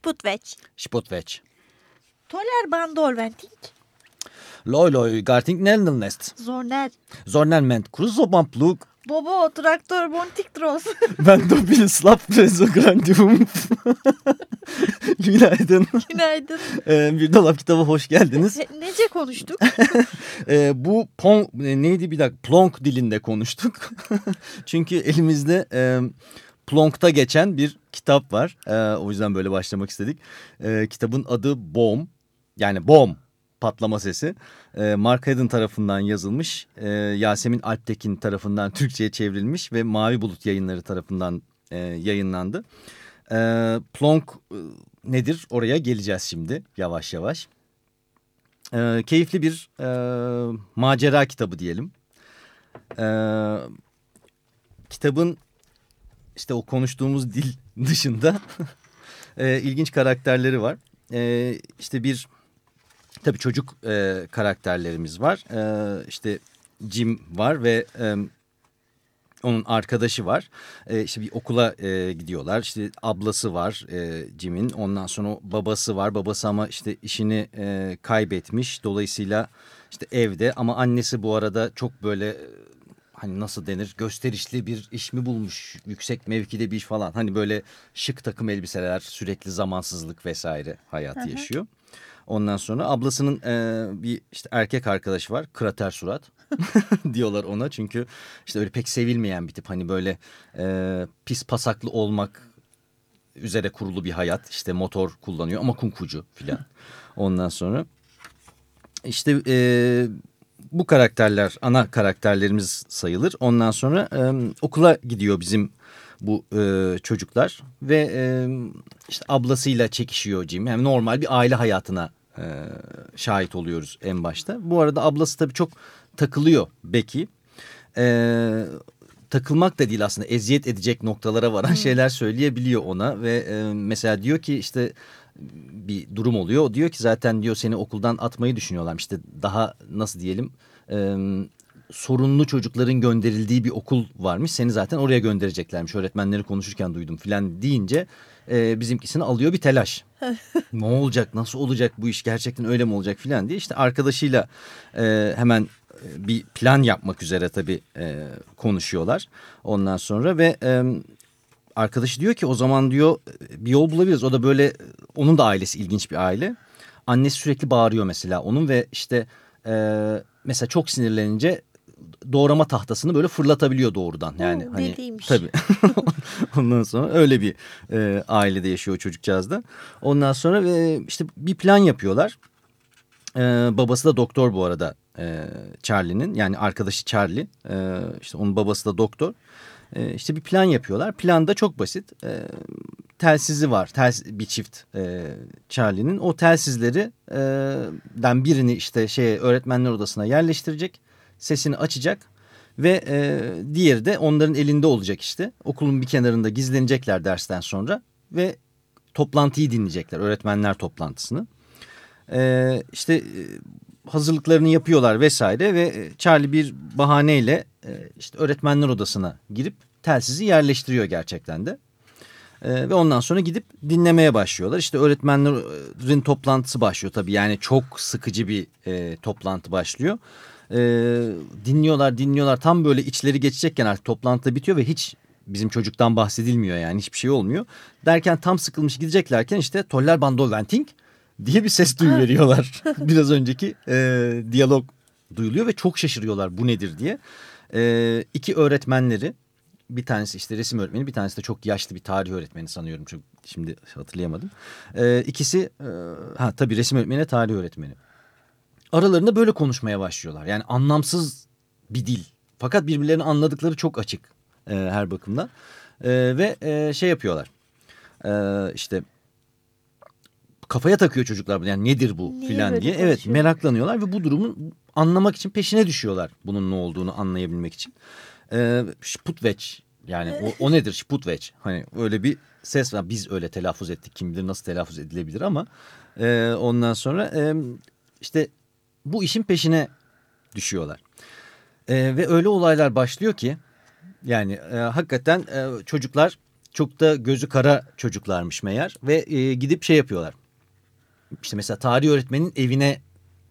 Sputwech. Spotwech. Toller Bandolventing. Loj, loj, garting nelnelnest. Zorner. Zornelment kruzobamplug. Bobo Traktor Bontiktros. Ben de bir slap prezo grandium. Günaydın. Günaydın. Ee, bir dolap kitaba hoş geldiniz. Ne, nece konuştuk? Ee, bu pong e, neydi bir dakika plonk dilinde konuştuk. Çünkü elimizde e, plonkta geçen bir kitap var. E, o yüzden böyle başlamak istedik. E, kitabın adı Bomb yani Bomb patlama sesi. E, Mark Haddon tarafından yazılmış. E, Yasemin Alptekin tarafından Türkçe'ye çevrilmiş ve Mavi Bulut yayınları tarafından e, yayınlandı. E, Plonk e, nedir oraya geleceğiz şimdi yavaş yavaş. E, keyifli bir e, macera kitabı diyelim. E, kitabın işte o konuştuğumuz dil dışında e, ilginç karakterleri var. E, işte bir tabii çocuk e, karakterlerimiz var. E, işte Jim var ve e, onun arkadaşı var. E, işte bir okula e, gidiyorlar. İşte ablası var e, Jim'in. Ondan sonra babası var. Babası ama işte işini e, kaybetmiş. Dolayısıyla işte evde ama annesi bu arada çok böyle hani nasıl denir? Gösterişli bir iş mi bulmuş? Yüksek mevkide bir iş falan. Hani böyle şık takım elbiseler sürekli zamansızlık vesaire hayatı yaşıyor. Ondan sonra ablasının e, bir işte erkek arkadaşı var krater surat diyorlar ona. Çünkü işte öyle pek sevilmeyen bir tip. Hani böyle e, pis pasaklı olmak üzere kurulu bir hayat. İşte motor kullanıyor ama kunkucu filan. Ondan sonra işte e, bu karakterler ana karakterlerimiz sayılır. Ondan sonra e, okula gidiyor bizim bu e, çocuklar ve e, işte ablasıyla çekişiyor Jim. Hem normal bir aile hayatına e, şahit oluyoruz en başta. Bu arada ablası tabii çok takılıyor Becky. E, takılmak da değil aslında eziyet edecek noktalara varan şeyler söyleyebiliyor ona ve e, mesela diyor ki işte bir durum oluyor. O diyor ki zaten diyor seni okuldan atmayı düşünüyorlar. İşte daha nasıl diyelim e, sorunlu çocukların gönderildiği bir okul varmış. Seni zaten oraya göndereceklermiş. Öğretmenleri konuşurken duydum filan deyince e, bizimkisini alıyor bir telaş. ne olacak nasıl olacak bu iş gerçekten öyle mi olacak filan diye. işte arkadaşıyla e, hemen bir plan yapmak üzere tabii e, konuşuyorlar. Ondan sonra ve... E, arkadaşı diyor ki o zaman diyor bir yol bulabiliriz. O da böyle onun da ailesi ilginç bir aile. Annesi sürekli bağırıyor mesela onun ve işte e, mesela çok sinirlenince doğrama tahtasını böyle fırlatabiliyor doğrudan. Yani Oo, hani deliymiş. tabii. Ondan sonra öyle bir e, ailede yaşıyor çocukcağız da. Ondan sonra e, işte bir plan yapıyorlar. E, babası da doktor bu arada e, Charlie'nin yani arkadaşı Charlie. E, işte onun babası da doktor. E, işte bir plan yapıyorlar. Plan da çok basit. E, telsizi var. Tels, bir çift e, Charlie'nin. O telsizleri e, den birini işte şey öğretmenler odasına yerleştirecek. Sesini açacak. Ve e, diğeri de onların elinde olacak işte. Okulun bir kenarında gizlenecekler dersten sonra. Ve toplantıyı dinleyecekler. Öğretmenler toplantısını. E, işte e, hazırlıklarını yapıyorlar vesaire. Ve Charlie bir bahaneyle e, işte öğretmenler odasına girip telsizi yerleştiriyor gerçekten de. E, ve ondan sonra gidip dinlemeye başlıyorlar. İşte öğretmenlerin toplantısı başlıyor tabii. Yani çok sıkıcı bir e, toplantı başlıyor. E, dinliyorlar dinliyorlar tam böyle içleri geçecekken artık toplantı bitiyor ve hiç bizim çocuktan bahsedilmiyor yani hiçbir şey olmuyor. Derken tam sıkılmış gideceklerken işte Toller Bandolventing diye bir ses duyuveriyorlar. Biraz önceki e, diyalog duyuluyor ve çok şaşırıyorlar bu nedir diye. E, iki öğretmenleri bir tanesi işte resim öğretmeni bir tanesi de çok yaşlı bir tarih öğretmeni sanıyorum. Çok, şimdi hatırlayamadım. E, ikisi e, ha tabii resim öğretmeni tarih öğretmeni. Aralarında böyle konuşmaya başlıyorlar. Yani anlamsız bir dil. Fakat birbirlerini anladıkları çok açık e, her bakımdan. E, ve e, şey yapıyorlar. E, işte kafaya takıyor çocuklar. Yani nedir bu Niye filan diye. Evet meraklanıyorlar ve bu durumu anlamak için peşine düşüyorlar. Bunun ne olduğunu anlayabilmek için. E, Sputveç yani o, o nedir Sputveç? Hani öyle bir ses var. Biz öyle telaffuz ettik. Kim bilir nasıl telaffuz edilebilir ama e, ondan sonra e, işte bu işin peşine düşüyorlar. E, ve öyle olaylar başlıyor ki yani e, hakikaten e, çocuklar çok da gözü kara çocuklarmış meğer ve e, gidip şey yapıyorlar. İşte mesela tarih öğretmenin evine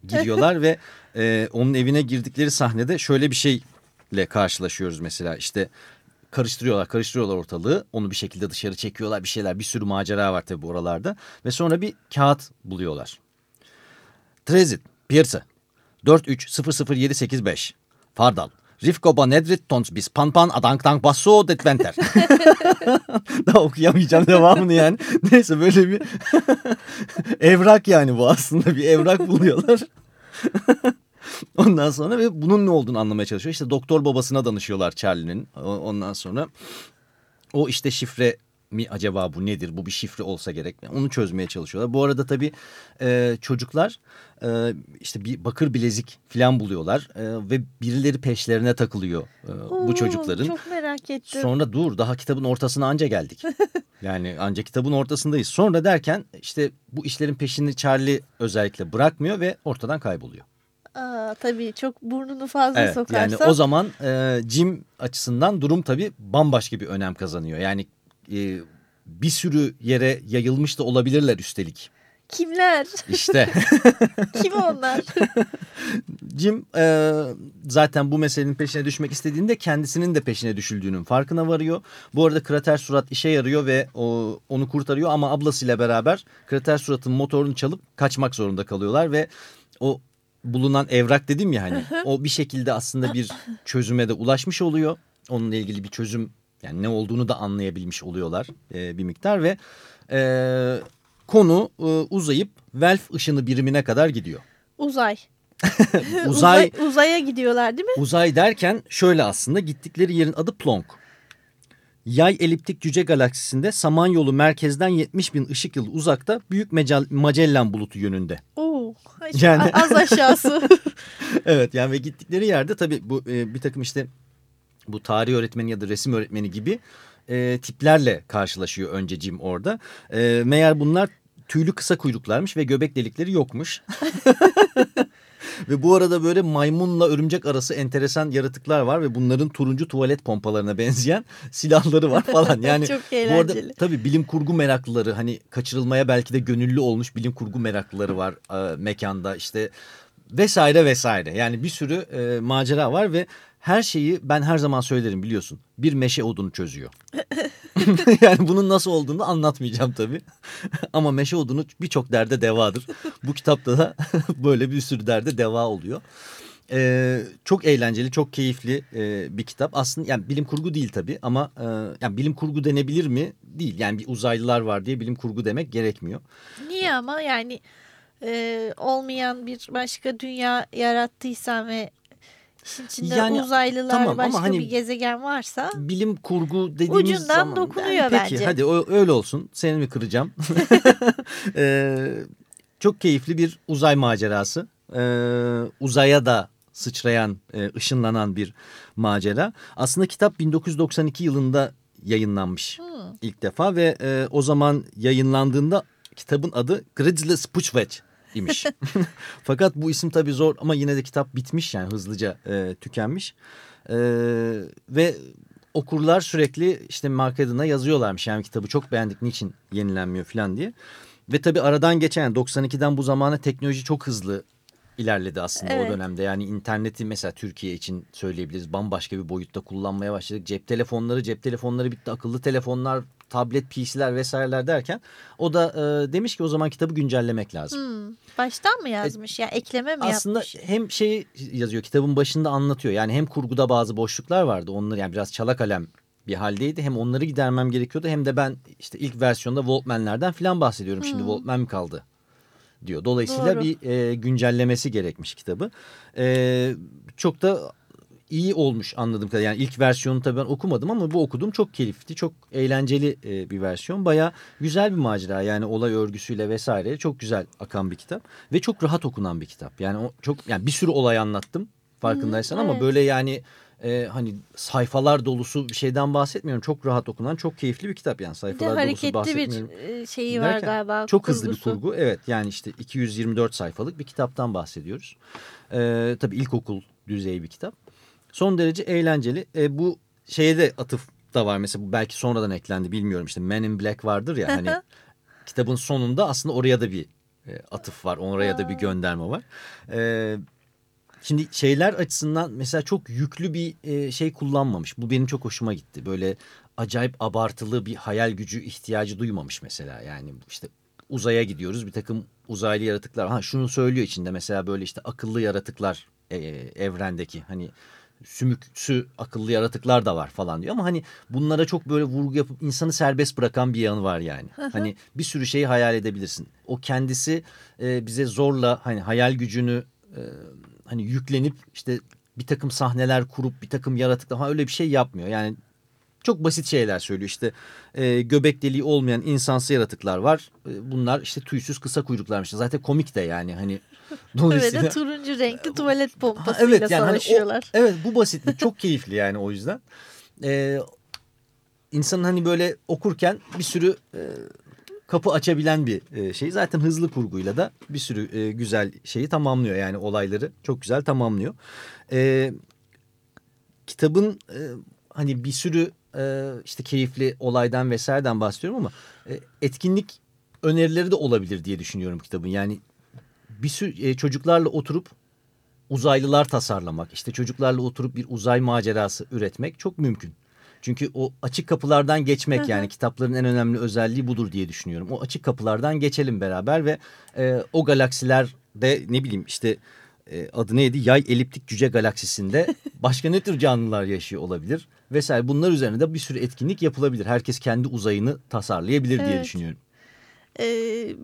giriyorlar ve e, onun evine girdikleri sahnede şöyle bir şeyle karşılaşıyoruz mesela işte karıştırıyorlar karıştırıyorlar ortalığı onu bir şekilde dışarı çekiyorlar bir şeyler bir sürü macera var tabii oralarda ve sonra bir kağıt buluyorlar. Trezit, Pierce, 4300785, Fardal, Rifkoba Nedrit Tons bis Panpan Adanktank Basso Detventer. Daha okuyamayacağım devamını yani. Neyse böyle bir evrak yani bu aslında bir evrak buluyorlar. Ondan sonra ve bunun ne olduğunu anlamaya çalışıyor. İşte doktor babasına danışıyorlar Charlie'nin. Ondan sonra o işte şifre mi acaba bu nedir? Bu bir şifre olsa gerek. Onu çözmeye çalışıyorlar. Bu arada tabii e, çocuklar e, işte bir bakır bilezik falan buluyorlar. E, ve birileri peşlerine takılıyor e, bu Oo, çocukların. Çok merak ettim. Sonra dur daha kitabın ortasına anca geldik. yani anca kitabın ortasındayız. Sonra derken işte bu işlerin peşini Charlie özellikle bırakmıyor ve ortadan kayboluyor. Aa, tabii çok burnunu fazla Evet sokarsa. yani o zaman e, Jim açısından durum tabii bambaşka bir önem kazanıyor. Yani e, bir sürü yere yayılmış da olabilirler üstelik. Kimler? İşte Kim onlar? Jim e, zaten bu meselenin peşine düşmek istediğinde kendisinin de peşine düşüldüğünün farkına varıyor. Bu arada krater surat işe yarıyor ve o, onu kurtarıyor ama ablasıyla beraber krater suratın motorunu çalıp kaçmak zorunda kalıyorlar ve o bulunan evrak dedim ya hani o bir şekilde aslında bir çözüme de ulaşmış oluyor. Onunla ilgili bir çözüm yani ne olduğunu da anlayabilmiş oluyorlar e, bir miktar ve e, konu e, uzayıp Welf ışını birimine kadar gidiyor. Uzay. Uzay Uzaya gidiyorlar değil mi? Uzay derken şöyle aslında gittikleri yerin adı Plonk. Yay eliptik cüce galaksisinde Samanyolu merkezden 70 bin ışık yılı uzakta Büyük Magellan bulutu yönünde. Oo, Yani- az aşağısı. evet yani ve gittikleri yerde tabii bu e, bir takım işte bu tarih öğretmeni ya da resim öğretmeni gibi e, tiplerle karşılaşıyor önce Jim orada. E, meğer bunlar tüylü kısa kuyruklarmış ve göbek delikleri yokmuş. ve bu arada böyle maymunla örümcek arası enteresan yaratıklar var ve bunların turuncu tuvalet pompalarına benzeyen silahları var falan. Yani Çok bu arada eğlenceli. tabii bilim kurgu meraklıları hani kaçırılmaya belki de gönüllü olmuş bilim kurgu meraklıları var e, mekanda işte vesaire vesaire. Yani bir sürü e, macera var ve her şeyi ben her zaman söylerim biliyorsun. Bir meşe odunu çözüyor. yani bunun nasıl olduğunu anlatmayacağım tabii. Ama meşe odunu birçok derde devadır. Bu kitapta da böyle bir sürü derde deva oluyor. Ee, çok eğlenceli, çok keyifli e, bir kitap. Aslında yani bilim kurgu değil tabii ama e, yani bilim kurgu denebilir mi? Değil. Yani bir uzaylılar var diye bilim kurgu demek gerekmiyor. Niye ama yani e, olmayan bir başka dünya yarattıysan ve içinde Yani, uzaylılar tamam ama başka hani- bir gezegen varsa bilim kurgu dediğimiz Ucundan zaman... dokunuyor Yani peki bence. hadi o, öyle olsun. Seni mi kıracağım? Ee, çok keyifli bir uzay macerası. Ee, uzaya da sıçrayan, e, ışınlanan bir macera. Aslında kitap 1992 yılında yayınlanmış Hmm. ilk defa ve e, o zaman yayınlandığında kitabın adı Grizzly Spuchwetch imiş. Fakat bu isim tabii zor ama yine de kitap bitmiş yani hızlıca e, tükenmiş. E, ve okurlar sürekli işte Mark Adam'a yazıyorlarmış yani kitabı çok beğendik niçin yenilenmiyor falan diye. Ve tabii aradan geçen yani 92'den bu zamana teknoloji çok hızlı ilerledi aslında Evet. o dönemde. Yani interneti mesela Türkiye için söyleyebiliriz bambaşka bir boyutta kullanmaya başladık. Cep telefonları, cep telefonları bitti, akıllı telefonlar, tablet, PC'ler vesaireler derken o da e, demiş ki o zaman kitabı güncellemek lazım. Hmm, baştan mı yazmış? Yani ekleme mi Aslında yapmış? hem şey yazıyor kitabın başında anlatıyor. Yani hem kurguda bazı boşluklar vardı. Onları yani biraz çala kalem bir haldeydi. Hem onları gidermem gerekiyordu hem de ben işte ilk versiyonda Walkman'lerden falan bahsediyorum. Şimdi Hmm. Walkman mi kaldı diyor. Dolayısıyla Doğru. bir e, güncellemesi gerekmiş kitabı. E, çok da iyi olmuş anladığım kadarıyla. Yani ilk versiyonu tabii ben okumadım ama bu okudum çok keyifli, çok eğlenceli e, bir versiyon. Baya güzel bir macera yani olay örgüsüyle vesaire çok güzel akan bir kitap ve çok rahat okunan bir kitap. Yani o çok yani bir sürü olay anlattım farkındaysan Hı, ama evet. böyle yani e, hani sayfalar dolusu bir şeyden bahsetmiyorum. Çok rahat okunan, çok keyifli bir kitap yani Bir de sayfalar dolusu bahsetmiyorum. bir e, şeyi var Derken galiba. Çok hızlı bir kurgusu. kurgu. Evet yani işte 224 sayfalık bir kitaptan bahsediyoruz. Ee, tabii ilkokul düzeyi bir kitap. Son derece eğlenceli. Ee, bu şeye de atıf da var mesela bu belki sonradan eklendi bilmiyorum işte Men in Black vardır ya hani kitabın sonunda aslında oraya da bir e, atıf var. Oraya da bir gönderme var. Ee, Şimdi şeyler açısından mesela çok yüklü bir e, şey kullanmamış. Bu benim çok hoşuma gitti. Böyle acayip abartılı bir hayal gücü ihtiyacı duymamış mesela. Yani işte uzaya gidiyoruz bir takım uzaylı yaratıklar. Ha şunu söylüyor içinde mesela böyle işte akıllı yaratıklar e, evrendeki hani sümüksü akıllı yaratıklar da var falan diyor. Ama hani bunlara çok böyle vurgu yapıp insanı serbest bırakan bir yanı var yani. hani bir sürü şeyi hayal edebilirsin. O kendisi e, bize zorla hani hayal gücünü e, hani yüklenip işte bir takım sahneler kurup bir takım yaratıklar ha öyle bir şey yapmıyor. Yani çok basit şeyler söylüyor işte e, göbek deliği olmayan insansı yaratıklar var. E, bunlar işte tüysüz kısa kuyruklarmış. Zaten komik de yani hani Ve dolayısıyla. de turuncu renkli tuvalet Ha, pompasıyla evet yani hani o- savaşıyorlar. evet bu basitlik çok keyifli yani o yüzden. Ee, insanın hani böyle okurken bir sürü e, kapı açabilen bir e, şey. Zaten hızlı kurguyla da bir sürü e, güzel şeyi tamamlıyor yani olayları çok güzel tamamlıyor. Ee, kitabın e, hani bir sürü e, işte keyifli olaydan vesaireden bahsediyorum ama e, etkinlik önerileri de olabilir diye düşünüyorum kitabın. Yani bir sürü e, çocuklarla oturup uzaylılar tasarlamak, işte çocuklarla oturup bir uzay macerası üretmek çok mümkün. Çünkü o açık kapılardan geçmek yani kitapların en önemli özelliği budur diye düşünüyorum. O açık kapılardan geçelim beraber ve e, o galaksilerde ne bileyim işte e, adı neydi? Yay eliptik cüce galaksisinde başka ne tür canlılar yaşıyor olabilir vesaire. Bunlar üzerine de bir sürü etkinlik yapılabilir. Herkes kendi uzayını tasarlayabilir diye Evet. düşünüyorum. Ee,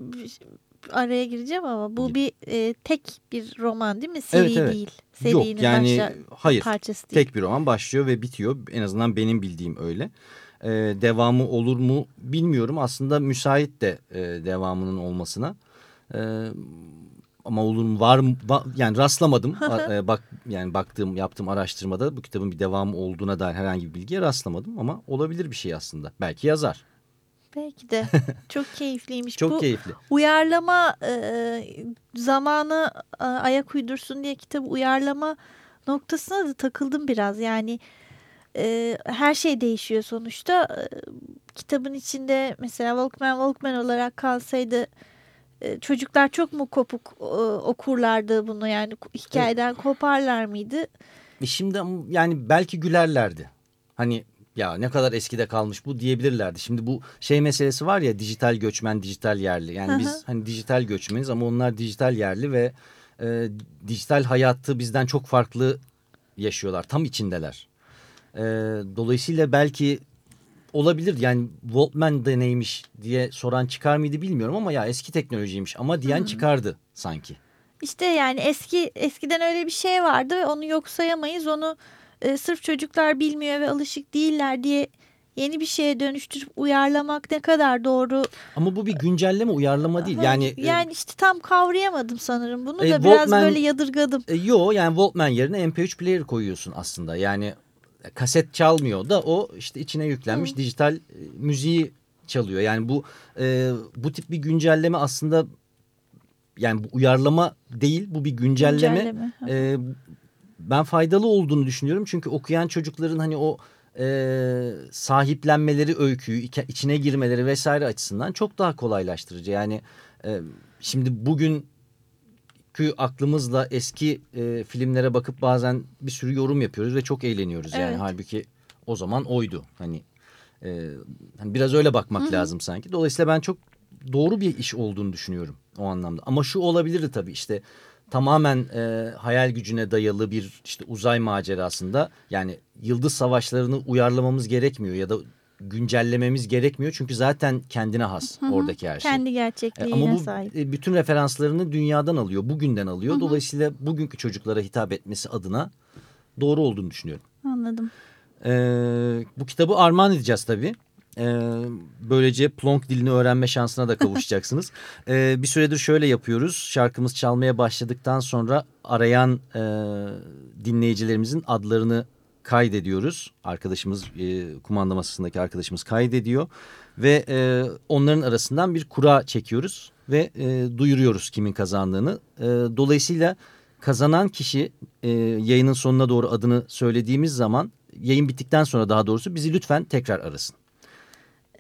araya gireceğim ama bu bir e, tek bir roman değil mi? Seri Evet, evet. değil. Yok Serinin yani başla- hayır parçası değil. tek bir roman başlıyor ve bitiyor. En azından benim bildiğim öyle. Ee, devamı olur mu bilmiyorum. Aslında müsait de e, devamının olmasına. Ee, ama olur mu var mı va- yani rastlamadım. A- e, bak yani baktığım yaptığım araştırmada bu kitabın bir devamı olduğuna dair herhangi bir bilgiye rastlamadım ama olabilir bir şey aslında. Belki yazar. Belki de. Çok keyifliymiş. Çok bu keyifli. uyarlama e, zamanı e, ayak uydursun diye kitabı uyarlama noktasına da takıldım biraz. Yani e, her şey değişiyor sonuçta. E, kitabın içinde mesela Walkman Walkman olarak kalsaydı e, çocuklar çok mu kopuk e, okurlardı bunu yani hikayeden koparlar mıydı? E şimdi yani belki gülerlerdi. Hani ya ne kadar eskide kalmış bu diyebilirlerdi. Şimdi bu şey meselesi var ya dijital göçmen, dijital yerli. Yani Hı hı. biz hani dijital göçmeniz ama onlar dijital yerli ve e, dijital hayatı bizden çok farklı yaşıyorlar. Tam içindeler. E, dolayısıyla belki olabilir yani Walkman da neymiş diye soran çıkar mıydı bilmiyorum ama ya eski teknolojiymiş ama diyen çıkardı sanki. İşte yani eski eskiden öyle bir şey vardı ve onu yok sayamayız. Onu e, sırf çocuklar bilmiyor ve alışık değiller diye yeni bir şeye dönüştürüp uyarlamak ne kadar doğru. Ama bu bir güncelleme uyarlama değil. Ha, Yani e, yani işte tam kavrayamadım sanırım bunu E, da biraz Walkman- böyle yadırgadım. E, yo yani Walkman yerine MP3 player koyuyorsun aslında. Yani e, kaset çalmıyor da o işte içine yüklenmiş dijital e, müziği çalıyor. Yani bu e, bu tip bir güncelleme aslında yani bu uyarlama değil bu bir güncelleme. Güncelleme, hı. E, ben faydalı olduğunu düşünüyorum. Çünkü okuyan çocukların hani o e, sahiplenmeleri öyküyü içine girmeleri vesaire açısından çok daha kolaylaştırıcı. Yani e, şimdi bugün çünkü aklımızla eski e, filmlere bakıp bazen bir sürü yorum yapıyoruz ve çok eğleniyoruz yani. Evet. Halbuki o zaman oydu. Hani, e, hani biraz öyle bakmak lazım sanki. Dolayısıyla ben çok doğru bir iş olduğunu düşünüyorum o anlamda. Ama şu olabilirdi tabii işte tamamen e, hayal gücüne dayalı bir işte uzay macerasında yani yıldız savaşlarını uyarlamamız gerekmiyor ya da güncellememiz gerekmiyor. Çünkü zaten kendine has oradaki her şey. Kendi E, gerçekliğine Ama bu sahip. e, bütün referanslarını dünyadan alıyor, bugünden alıyor. Dolayısıyla bugünkü çocuklara hitap etmesi adına doğru olduğunu düşünüyorum. Anladım. E, bu kitabı armağan edeceğiz tabii. E, böylece plonk dilini öğrenme şansına da kavuşacaksınız. e, bir süredir şöyle yapıyoruz. Şarkımız çalmaya başladıktan sonra arayan e, dinleyicilerimizin adlarını kaydediyoruz. Arkadaşımız e, kumanda masasındaki arkadaşımız kaydediyor. Ve e, onların arasından bir kura çekiyoruz ve e, duyuruyoruz kimin kazandığını. E, dolayısıyla kazanan kişi e, yayının sonuna doğru adını söylediğimiz zaman yayın bittikten sonra daha doğrusu bizi lütfen tekrar arasın.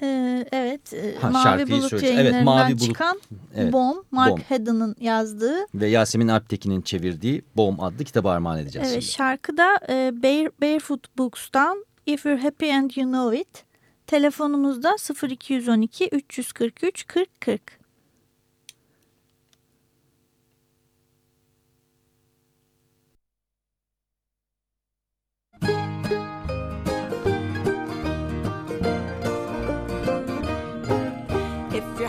Ee, evet. e, Ha, Mavi Bulut söyle- evet, yayınlarından Mavi Bulut. çıkan Evet, Bomb, Mark. Haddon'ın yazdığı. Ve Yasemin Alptekin'in çevirdiği Boğum adlı kitabı armağan edeceğiz Evet, şimdi. şarkıda e, Bare, Barefoot Books'tan If You're Happy and You Know It. Telefonumuzda 0212 343 40 40.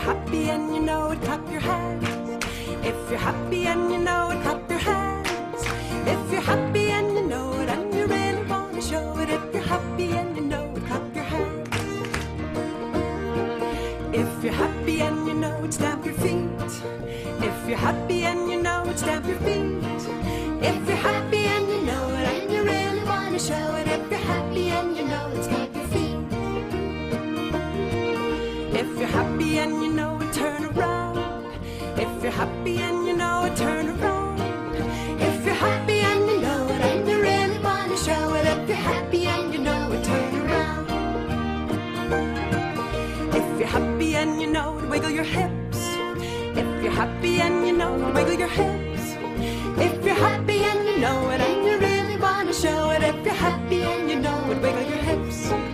Happy and you know it, clap your hands. If you're happy and you know it, clap your hands. If you're happy and you know it, and you really want to show it. If you're happy and you know it, clap your hands. If you're happy and you know it, stamp your feet. If you're happy and you know it, stamp your feet. If you're happy and you know it, and you really want to show it. If you're happy happy and you know it, turn around. If you're happy and you know it, and you really want to show it. If you're happy and you know it, turn around. If you're happy and you know it, wiggle your hips. If you're happy and you know it, wiggle your hips. If you're happy and you know it, and you really want to show it. If you're happy and you know it, wiggle your hips.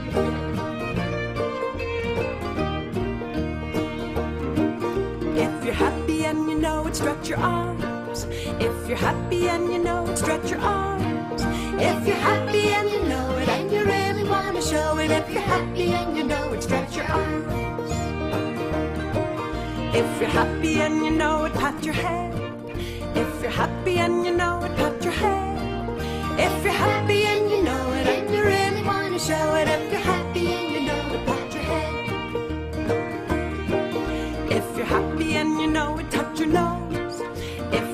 It, stretch your arms. If you're happy and you know it, stretch your arms. If you're happy and you know it, and you really want to show it. If you're happy and you know it, stretch your arms. If you're happy and you know it, pat your head. If you're happy and you know it, pat your head. If you're happy and you know it, and you really want to show it.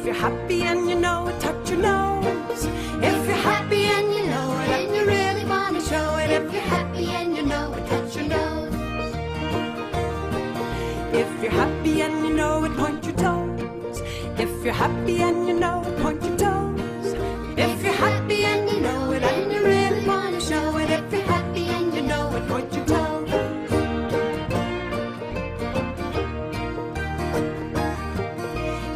You're happy and you know it, touch your nose. If you're happy and you know it, and you really want to show it. If you're happy and you know it, touch your nose. If you're happy and you know it, point your toes. If you're happy and you know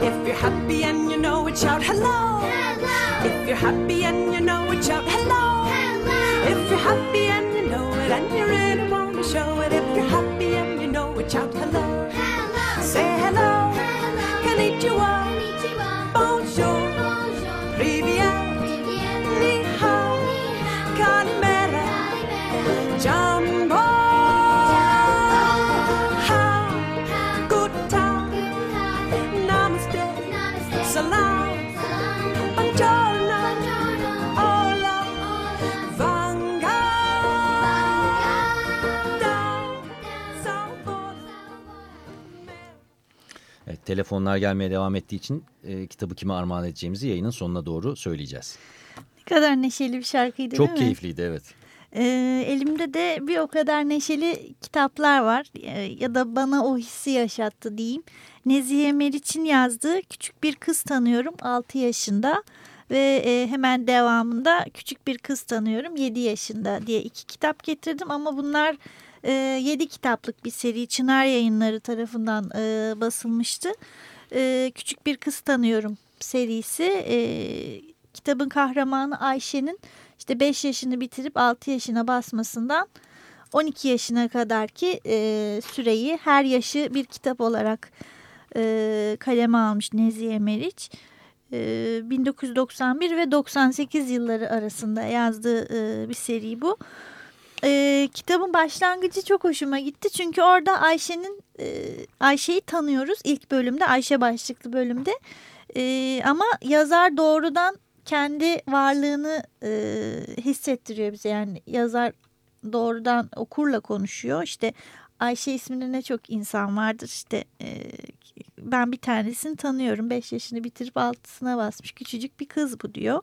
If you're happy and you know it, shout hello. If you're happy and you know it, shout hello. If you're happy and you know it, and you really want to show it. If you're happy and you know it, shout hello. Say hello. Konnichiwa. Telefonlar gelmeye devam ettiği için e, kitabı kime armağan edeceğimizi yayının sonuna doğru söyleyeceğiz. Ne kadar neşeli bir şarkıydı Çok değil mi? keyifliydi evet. Ee, elimde de bir o kadar neşeli kitaplar var Ee, ya da bana o hissi yaşattı diyeyim. Nezihe Meriç'in yazdığı Küçük Bir Kız Tanıyorum 6 yaşında ve e, hemen devamında Küçük Bir Kız Tanıyorum 7 yaşında diye iki kitap getirdim ama bunlar e, 7 kitaplık bir seri Çınar Yayınları tarafından e, basılmıştı. E, Küçük Bir Kız Tanıyorum serisi e, kitabın kahramanı Ayşe'nin işte 5 yaşını bitirip 6 yaşına basmasından 12 yaşına kadar ki e, süreyi her yaşı bir kitap olarak e, kaleme almış Nezihe Meriç. E, 1991 ve 98 yılları arasında yazdığı e, bir seri bu. E, kitabın başlangıcı çok hoşuma gitti çünkü orada Ayşe'nin e, Ayşe'yi tanıyoruz ilk bölümde Ayşe başlıklı bölümde. E, ama yazar doğrudan kendi varlığını e, hissettiriyor bize. Yani yazar doğrudan okurla konuşuyor. İşte Ayşe isminde ne çok insan vardır. İşte e, ben bir tanesini tanıyorum. Beş yaşını bitirip altısına basmış küçücük bir kız bu diyor.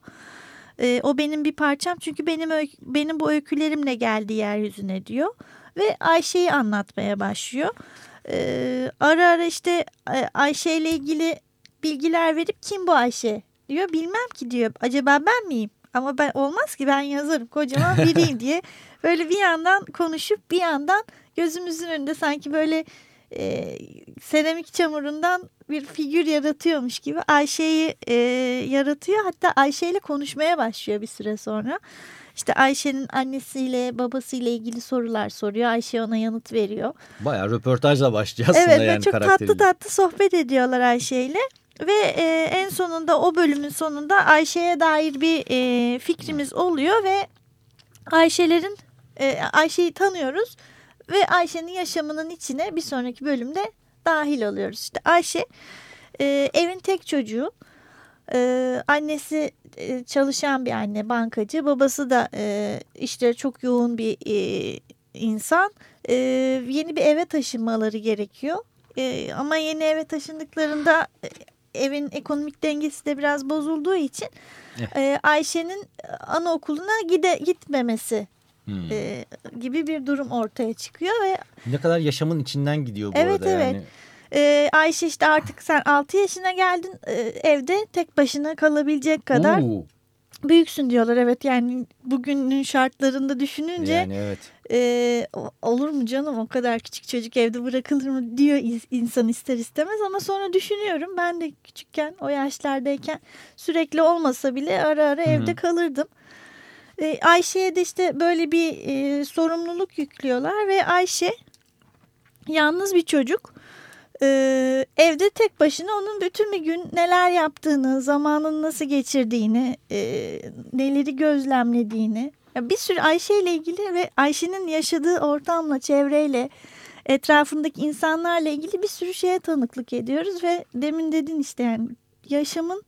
E, o benim bir parçam çünkü benim benim bu öykülerimle geldi yeryüzüne diyor. Ve Ayşe'yi anlatmaya başlıyor. E, ara ara işte e, Ayşe ile ilgili bilgiler verip kim bu Ayşe diyor. Bilmem ki diyor. Acaba ben miyim? Ama ben olmaz ki ben yazarım kocaman biriyim diye. Böyle bir yandan konuşup bir yandan gözümüzün önünde sanki böyle e, seramik çamurundan bir figür yaratıyormuş gibi Ayşe'yi e, yaratıyor. Hatta Ayşe ile konuşmaya başlıyor bir süre sonra. İşte Ayşe'nin annesiyle babasıyla ilgili sorular soruyor. Ayşe ona yanıt veriyor. Bayağı röportajla başlıyor aslında evet, yani Evet çok tatlı tatlı sohbet ediyorlar Ayşe ile. Ve e, en sonunda o bölümün sonunda Ayşe'ye dair bir e, fikrimiz oluyor ve Ayşe'lerin e, Ayşe'yi tanıyoruz ve Ayşe'nin yaşamının içine bir sonraki bölümde dahil oluyoruz. İşte Ayşe e, evin tek çocuğu. E, annesi e, çalışan bir anne bankacı. Babası da e, işte çok yoğun bir e, insan. E, yeni bir eve taşınmaları gerekiyor. E, ama yeni eve taşındıklarında e, evin ekonomik dengesi de biraz bozulduğu için e, Ayşe'nin anaokuluna gide gitmemesi hmm. e, gibi bir durum ortaya çıkıyor ve ne kadar yaşamın içinden gidiyor bu evet, arada evet. yani. Ee, Ayşe işte artık sen 6 yaşına geldin e, evde tek başına kalabilecek kadar Oo. büyüksün diyorlar. Evet yani bugünün şartlarında düşününce yani evet. e, olur mu canım o kadar küçük çocuk evde bırakılır mı diyor insan ister istemez. Ama sonra düşünüyorum ben de küçükken o yaşlardayken sürekli olmasa bile ara ara Hı -hı. evde kalırdım. E, Ayşe'ye de işte böyle bir e, sorumluluk yüklüyorlar ve Ayşe yalnız bir çocuk. Ee, evde tek başına onun bütün bir gün neler yaptığını, zamanını nasıl geçirdiğini, e, neleri gözlemlediğini, bir sürü Ayşe ile ilgili ve Ayşe'nin yaşadığı ortamla, çevreyle, etrafındaki insanlarla ilgili bir sürü şeye tanıklık ediyoruz ve demin dedin işte yani yaşamın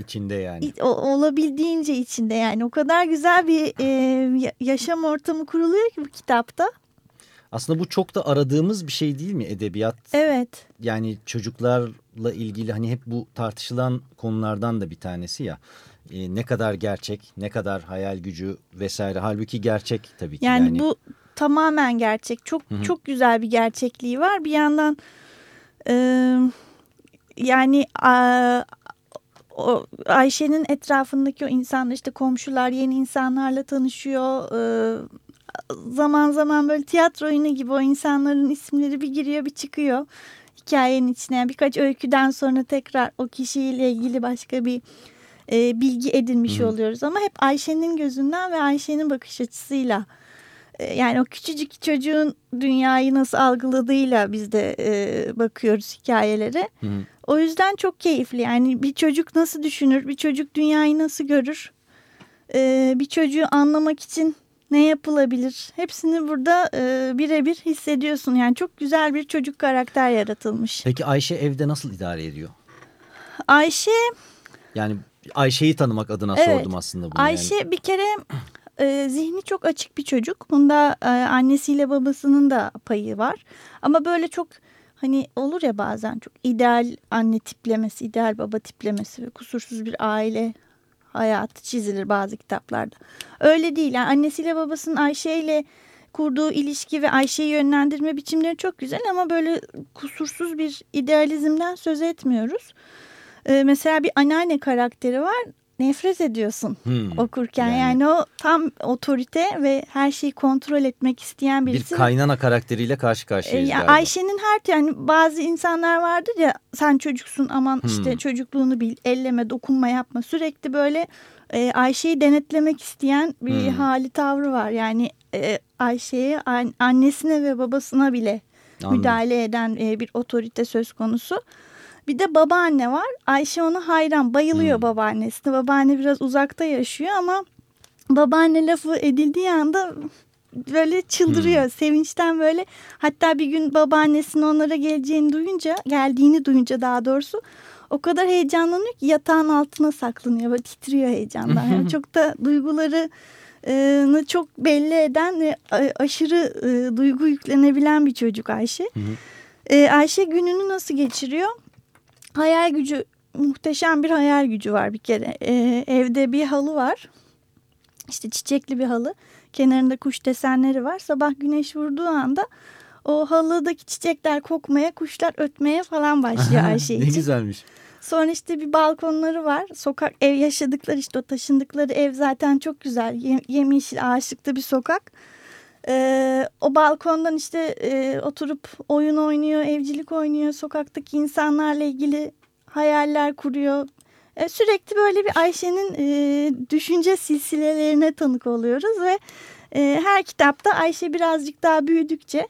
içinde yani. olabildiğince içinde yani o kadar güzel bir e, yaşam ortamı kuruluyor ki bu kitapta. Aslında bu çok da aradığımız bir şey değil mi edebiyat? Evet. Yani çocuklarla ilgili hani hep bu tartışılan konulardan da bir tanesi ya. Ee, ne kadar gerçek, ne kadar hayal gücü vesaire. Halbuki gerçek tabii ki. Yani, yani... bu tamamen gerçek. Çok Hı -hı. çok güzel bir gerçekliği var. Bir yandan e, yani a, o Ayşe'nin etrafındaki o insanlar işte komşular yeni insanlarla tanışıyor. E, zaman zaman böyle tiyatro oyunu gibi o insanların isimleri bir giriyor bir çıkıyor hikayenin içine. Yani birkaç öyküden sonra tekrar o kişiyle ilgili başka bir e, bilgi edinmiş Hı oluyoruz. Ama hep Ayşe'nin gözünden ve Ayşe'nin bakış açısıyla yani o küçücük çocuğun dünyayı nasıl algıladığıyla biz de e, bakıyoruz hikayelere. Hı -hı. O yüzden çok keyifli yani bir çocuk nasıl düşünür, bir çocuk dünyayı nasıl görür, e, bir çocuğu anlamak için ne yapılabilir? Hepsini burada e, birebir hissediyorsun. Yani çok güzel bir çocuk karakter yaratılmış. Peki Ayşe evde nasıl idare ediyor? Ayşe... Yani Ayşe'yi tanımak adına evet, sordum aslında bunu. Ayşe yani. bir kere e, zihni çok açık bir çocuk. Bunda e, annesiyle babasının da payı var. Ama böyle çok hani olur ya bazen çok ideal anne tiplemesi, ideal baba tiplemesi ve kusursuz bir aile hayatı çizilir bazı kitaplarda. Öyle değil. Yani annesiyle babasının Ayşe ile kurduğu ilişki ve Ayşe'yi yönlendirme biçimleri çok güzel ama böyle kusursuz bir idealizmden söz etmiyoruz. Ee, mesela bir anneanne karakteri var nefret ediyorsun hmm, okurken. Yani, yani o tam otorite ve her şeyi kontrol etmek isteyen birisi. Bir kaynana karakteriyle karşı karşıyayız ee, Ayşe'nin her yani bazı insanlar vardır ya sen çocuksun aman hmm. işte çocukluğunu bil elleme dokunma yapma sürekli böyle e, Ayşe'yi denetlemek isteyen bir hmm. hali tavrı var. Yani e, Ayşe'ye annesine ve babasına bile Anladım. müdahale eden e, bir otorite söz konusu. Bir de babaanne var. Ayşe ona hayran, bayılıyor hmm. babaannesine. Babaanne biraz uzakta yaşıyor ama babaanne lafı edildiği anda böyle çıldırıyor. Hmm. Sevinçten böyle hatta bir gün babaannesinin onlara geleceğini duyunca, geldiğini duyunca daha doğrusu o kadar heyecanlanıyor ki yatağın altına saklanıyor. Böyle titriyor heyecandan. Yani çok da duyguları e, çok belli eden ve aşırı e, duygu yüklenebilen bir çocuk Ayşe. E, Ayşe gününü nasıl geçiriyor? Hayal gücü muhteşem bir hayal gücü var bir kere. E, evde bir halı var. İşte çiçekli bir halı. Kenarında kuş desenleri var. Sabah güneş vurduğu anda o halıdaki çiçekler kokmaya, kuşlar ötmeye falan başlıyor Ayşe ne için. güzelmiş. Sonra işte bir balkonları var. Sokak ev yaşadıkları işte o taşındıkları ev zaten çok güzel. Yem, yemyeşil ağaçlıkta bir sokak. Ee, o balkondan işte e, oturup oyun oynuyor, evcilik oynuyor. Sokaktaki insanlarla ilgili hayaller kuruyor. E, sürekli böyle bir Ayşe'nin e, düşünce silsilelerine tanık oluyoruz ve e, her kitapta Ayşe birazcık daha büyüdükçe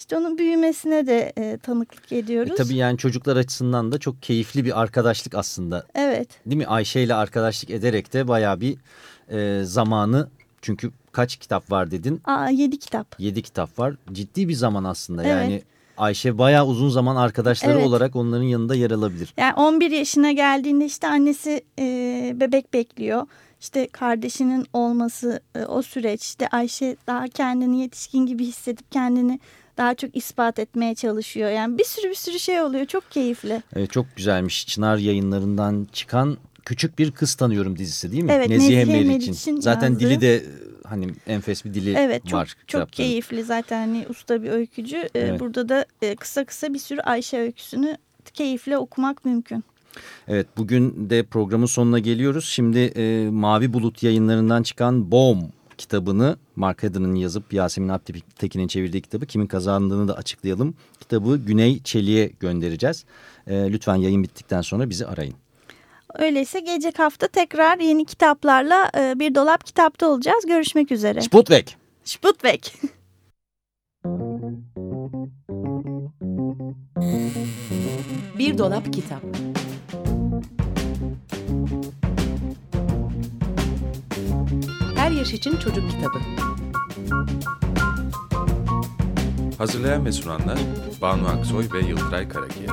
işte onun büyümesine de e, tanıklık ediyoruz. E, tabii yani çocuklar açısından da çok keyifli bir arkadaşlık aslında. Evet. Değil mi? Ayşe ile arkadaşlık ederek de bayağı bir e, zamanı çünkü kaç kitap var dedin? Aa, yedi kitap. Yedi kitap var. Ciddi bir zaman aslında. Evet. Yani Ayşe bayağı uzun zaman arkadaşları Evet. olarak onların yanında yer alabilir. Yani 11 yaşına geldiğinde işte annesi e, bebek bekliyor. İşte kardeşinin olması e, o süreç. İşte Ayşe daha kendini yetişkin gibi hissedip kendini daha çok ispat etmeye çalışıyor. Yani bir sürü bir sürü şey oluyor. Çok keyifli. Evet, çok güzelmiş. Çınar yayınlarından çıkan Küçük Bir Kız Tanıyorum dizisi değil mi? Evet, Nezihe Nezihe Meriç'in. Zaten yazdığı. dili de hani enfes bir dili Evet çok var. çok kitapların. keyifli zaten hani usta bir öykücü. E, Evet. Burada da e, kısa kısa bir sürü Ayşe öyküsünü keyifle okumak mümkün. Evet bugün de programın sonuna geliyoruz. Şimdi e, Mavi Bulut yayınlarından çıkan Boom kitabını Mark Haddon'ın yazıp Yasemin Alptekin'in çevirdiği kitabı kimin kazandığını da açıklayalım. Kitabı Güney Çelik'e göndereceğiz. E, lütfen yayın bittikten sonra bizi arayın. Öyleyse gelecek hafta tekrar yeni kitaplarla e, bir dolap kitapta olacağız. Görüşmek üzere. Sputnik. Sputnik. Bir dolap kitap. Her yaş için çocuk kitabı. Hazırlayan ve sunanlar Banu Aksoy ve Yıldıray Karakiya.